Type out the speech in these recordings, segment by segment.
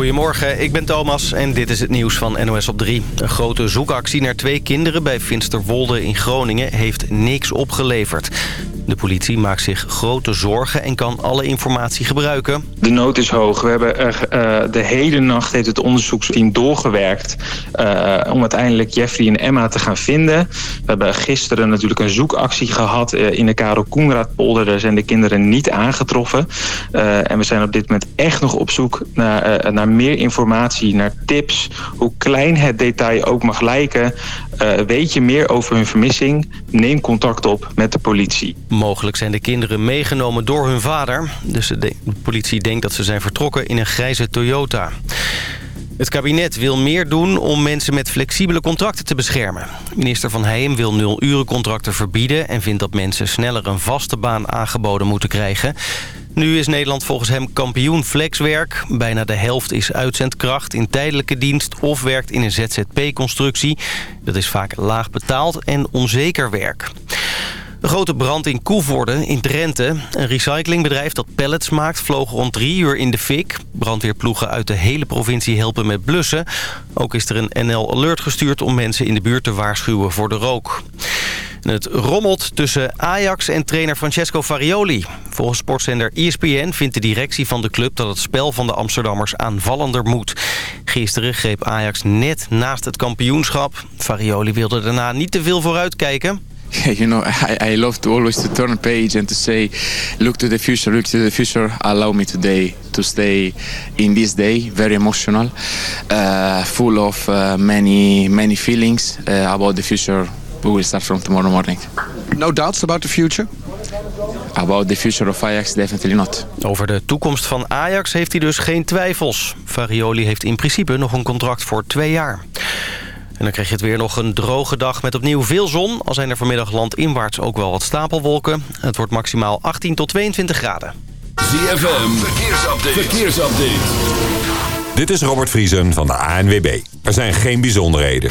Goedemorgen, ik ben Thomas en dit is het nieuws van NOS op 3. Een grote zoekactie naar twee kinderen bij Finsterwolde in Groningen heeft niks opgeleverd. De politie maakt zich grote zorgen en kan alle informatie gebruiken. De nood is hoog. We hebben er, eh, de hele nacht heeft het onderzoeksteam doorgewerkt... Uh, om uiteindelijk Jeffrey en Emma te gaan vinden. We hebben gisteren natuurlijk een zoekactie gehad eh, in de Karel Koenraadpolder. Daar zijn de kinderen niet aangetroffen. en we zijn op dit moment echt nog op zoek naar, naar meer informatie, naar tips... hoe klein het detail ook mag lijken... Eh, weet je meer over hun vermissing? Neem contact op met de politie. Mogelijk zijn de kinderen meegenomen door hun vader. Dus de politie denkt dat ze zijn vertrokken in een grijze Toyota. Het kabinet wil meer doen om mensen met flexibele contracten te beschermen. Minister Van Heem wil nulurencontracten verbieden... en vindt dat mensen sneller een vaste baan aangeboden moeten krijgen... Nu is Nederland volgens hem kampioen flexwerk. Bijna de helft is uitzendkracht in tijdelijke dienst of werkt in een ZZP-constructie. Dat is vaak laag betaald en onzeker werk. Een grote brand in Koevoorde in Drenthe. Een recyclingbedrijf dat pallets maakt vloog rond drie uur in de fik. Brandweerploegen uit de hele provincie helpen met blussen. Ook is er een NL-alert gestuurd om mensen in de buurt te waarschuwen voor de rook. En het rommelt tussen Ajax en trainer Francesco Farioli. Volgens sportzender ESPN vindt de directie van de club... dat het spel van de Amsterdammers aanvallender moet. Gisteren greep Ajax net naast het kampioenschap. Farioli wilde daarna niet te veel vooruitkijken. kijken. you know, I, I love to always to turn a page and to say, look to the future, look to the future. Allow me today to stay in this day, very emotional, uh, full of uh, many, many feelings uh, about the future we will start from tomorrow morning. No doubts about the future? About the future of Ajax, definitely not. Over de toekomst van Ajax heeft hij dus geen twijfels. Farioli heeft in principe nog een contract voor twee jaar. En dan krijg je het weer nog een droge dag met opnieuw veel zon. Al zijn er vanmiddag landinwaarts ook wel wat stapelwolken. Het wordt maximaal 18 tot 22 graden. ZFM, verkeersupdate. verkeersupdate. Dit is Robert Vriesen van de ANWB. Er zijn geen bijzonderheden.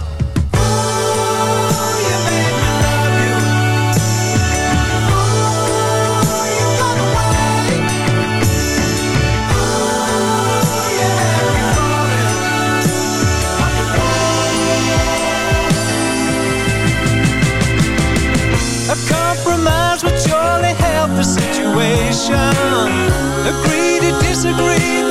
politician agree to disagree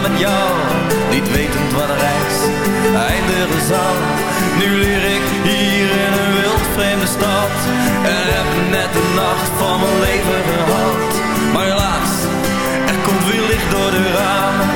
met jou, niet wetend wat de reis de zal. Nu leer ik hier in een wild vreemde stad en heb net de nacht van mijn leven gehad. Maar helaas, er komt weer licht door de ramen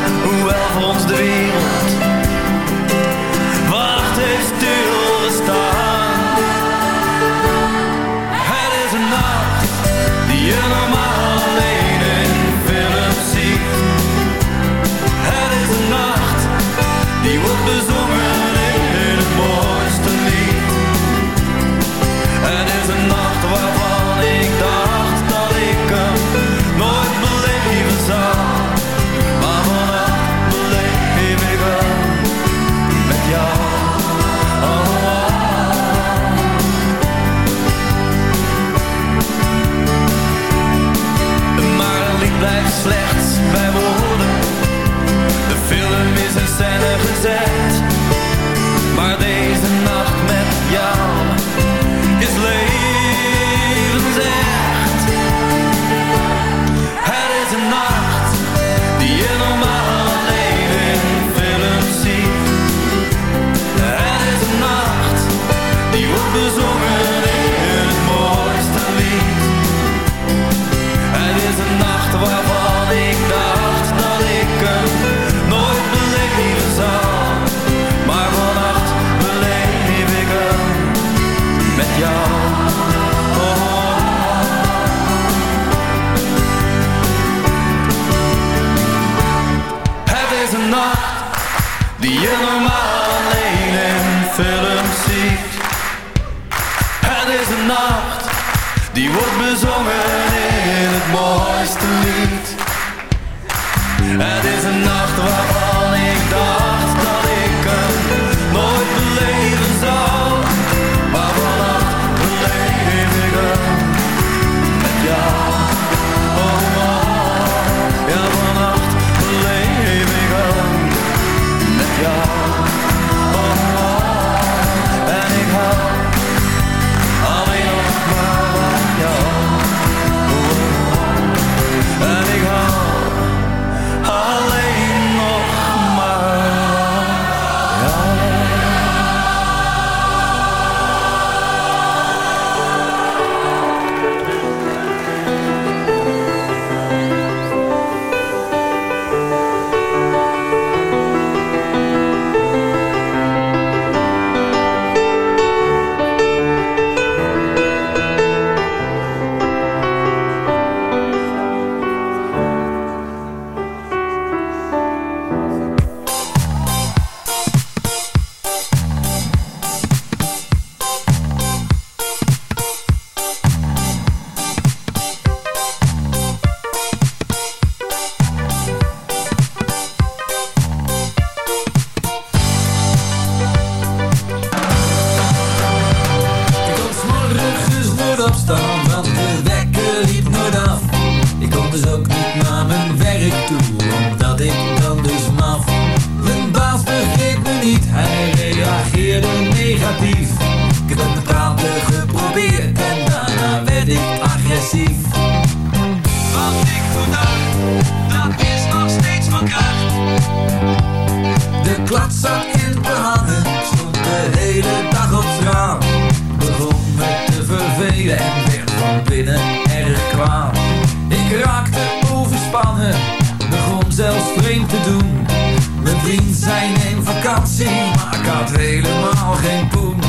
geen poen.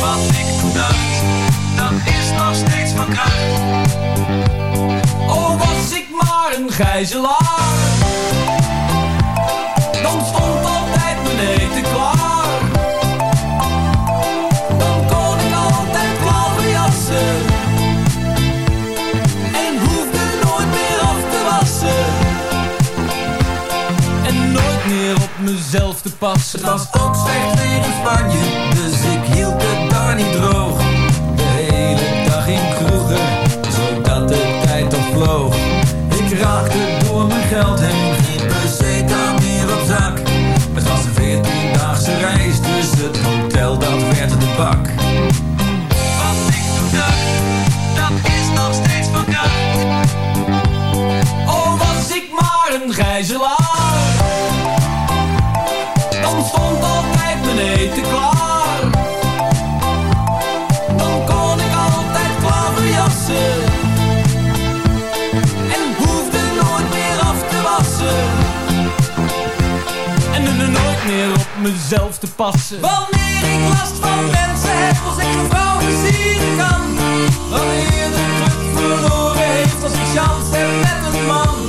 Wat ik dacht, dat is nog steeds van kracht. Oh, was ik maar een gijzelaar. op mezelf te passen. Wanneer ik last van mensen heb, als ik een vrouw zien kan. Wanneer de druk verloren heeft, als ik chance heb met een man.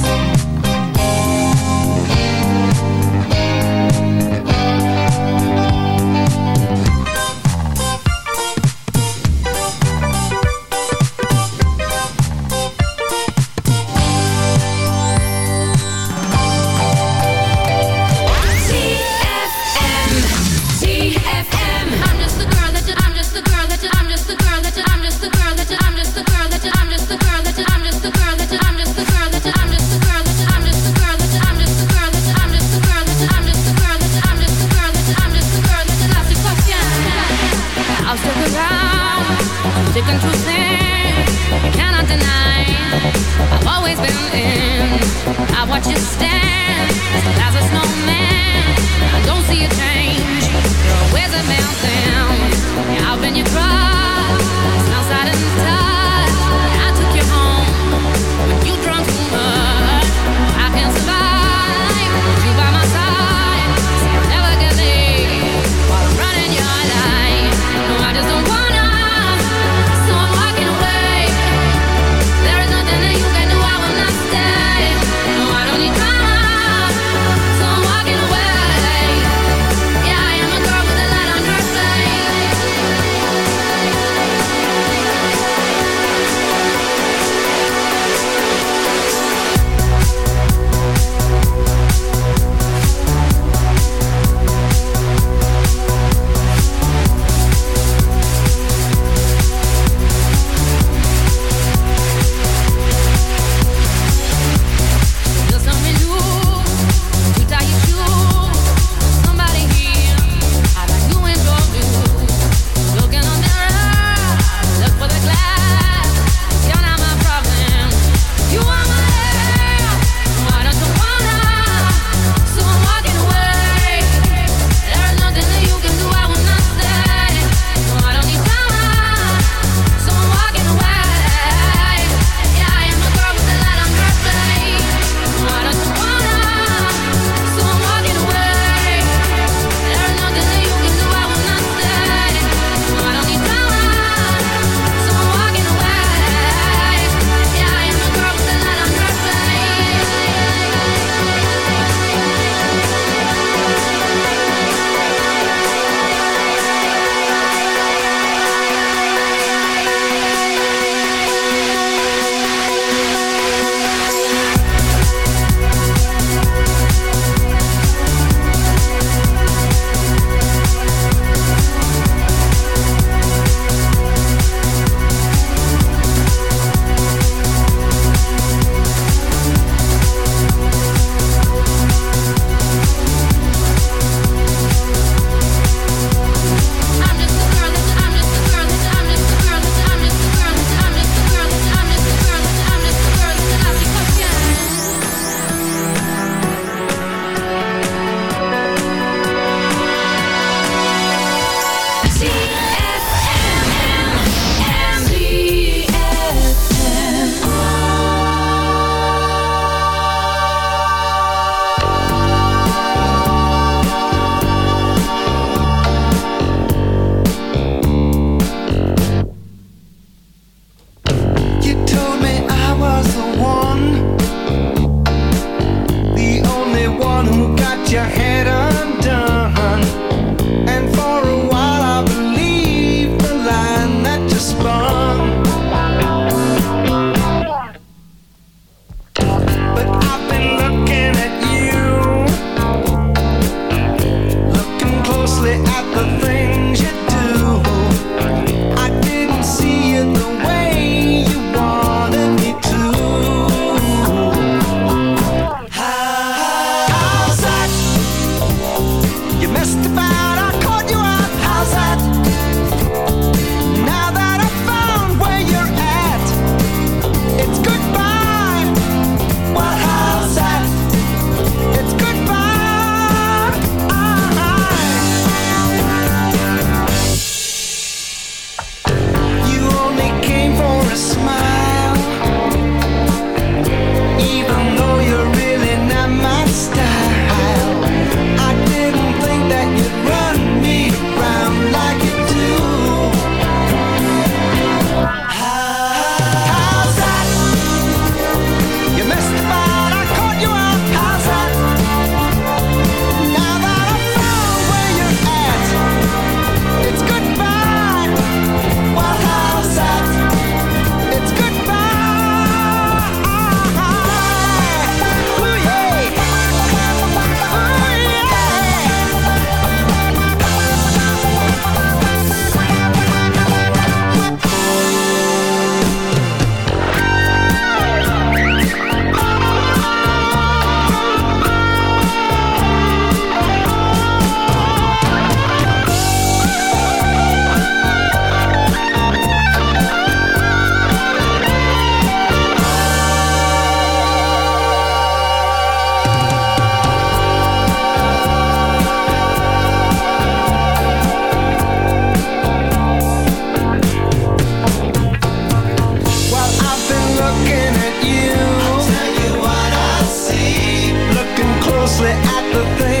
the thing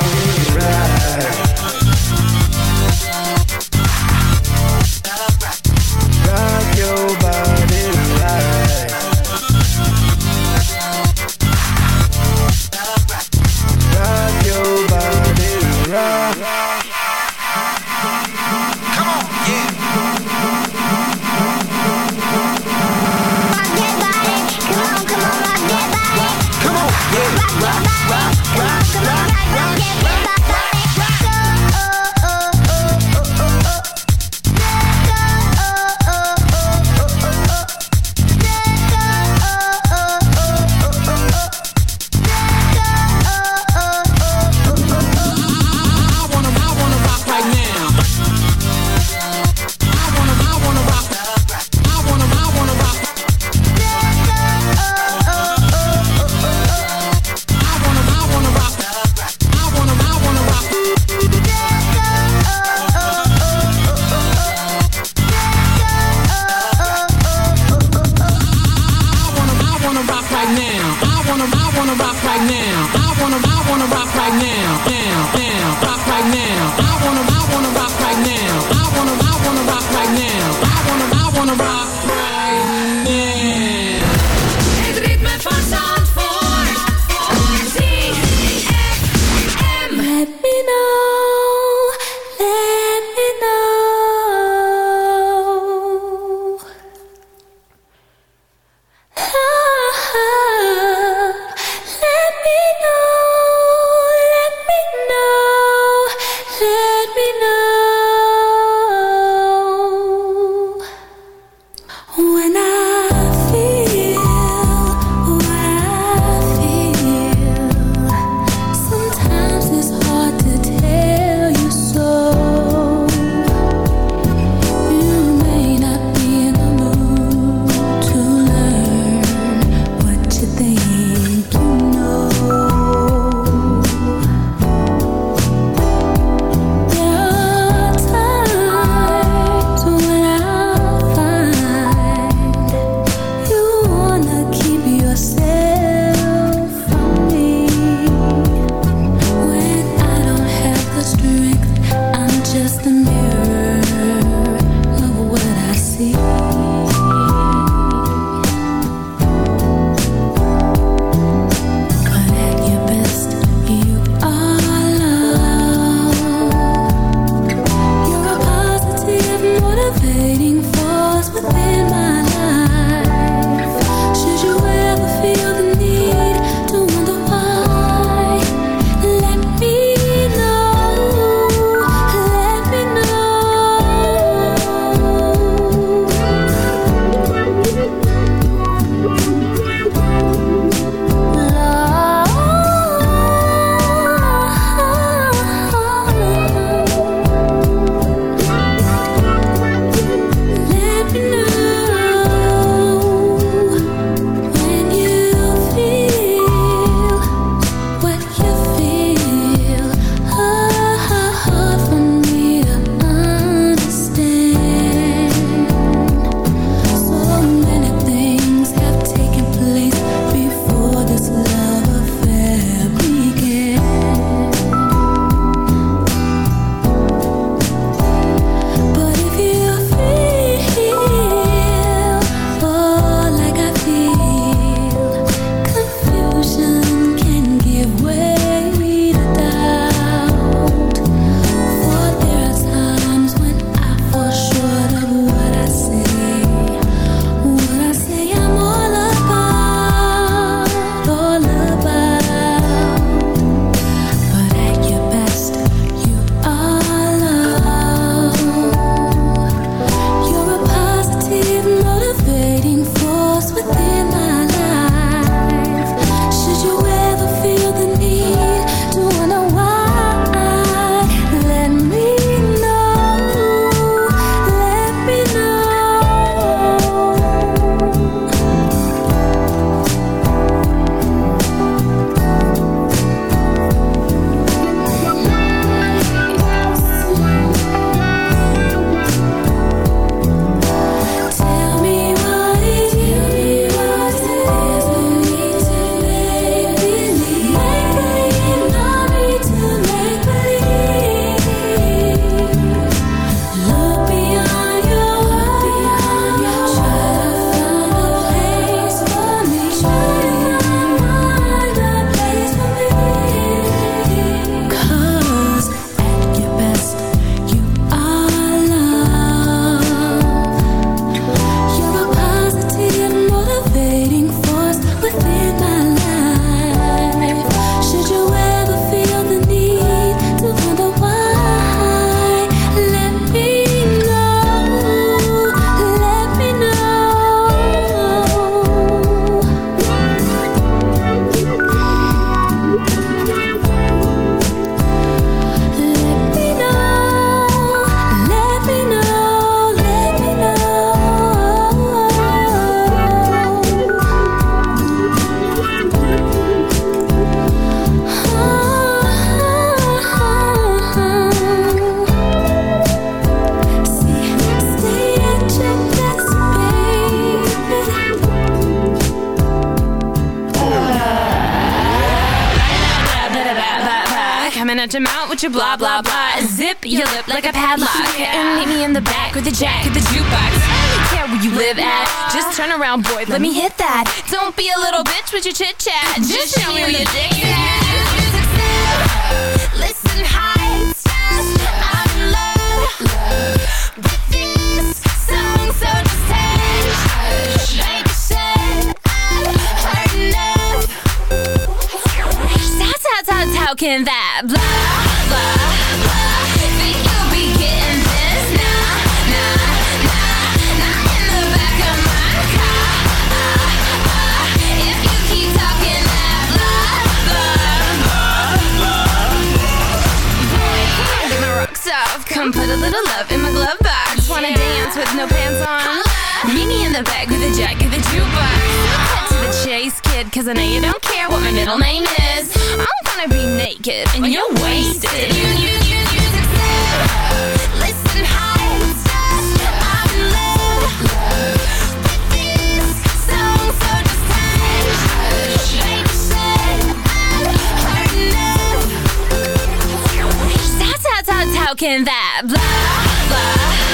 around, boy. Let me hit that. Don't be a little bitch with your chit chat. Just show me your dick in the back with a jacket the jukebox. Cut to the chase, kid, 'cause I know you don't care what my middle name is. I'm gonna be naked and well, you're wasted. You, you, you, you, can that blah, blah.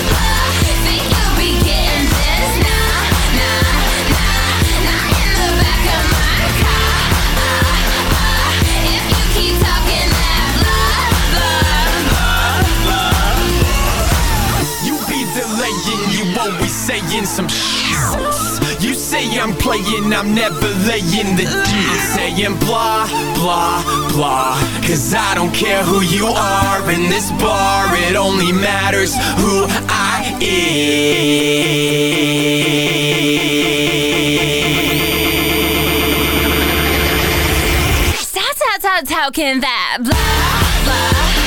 making some shits. You say I'm playing, I'm never laying the deal. I'm saying blah, blah, blah. Cause I don't care who you are in this bar, it only matters who I am. That's how, that's how, how can that blah, blah.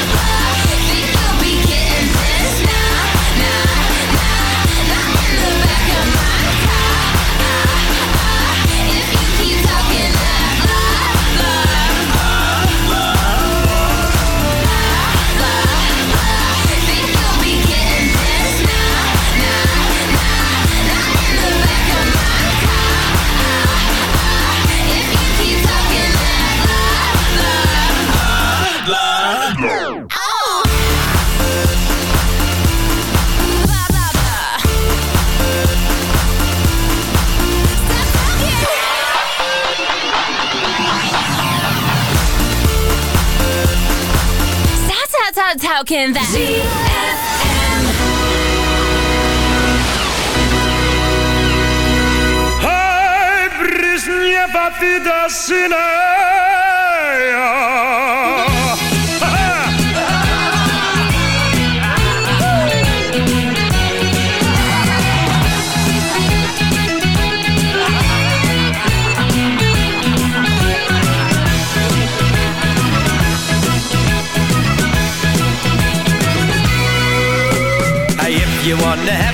How can that? be? Hey, brisen je wat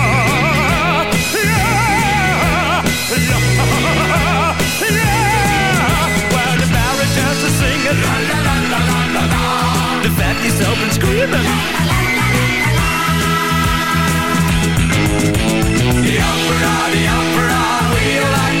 yourself and screaming. The opera, the opera, we like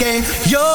game. Yo.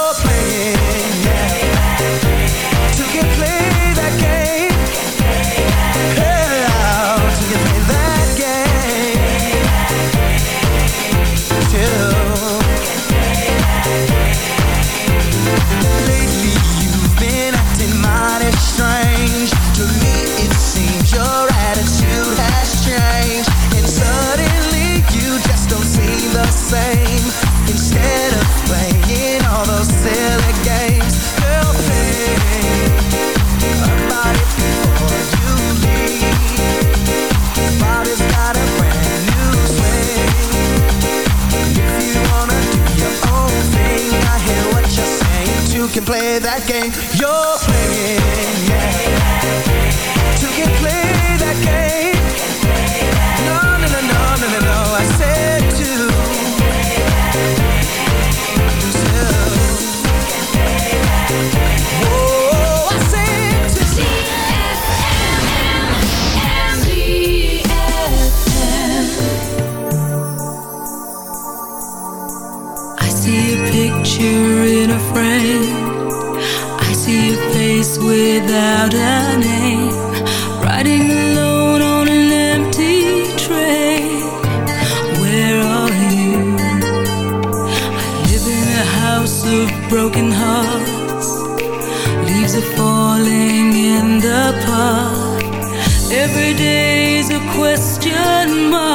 question mark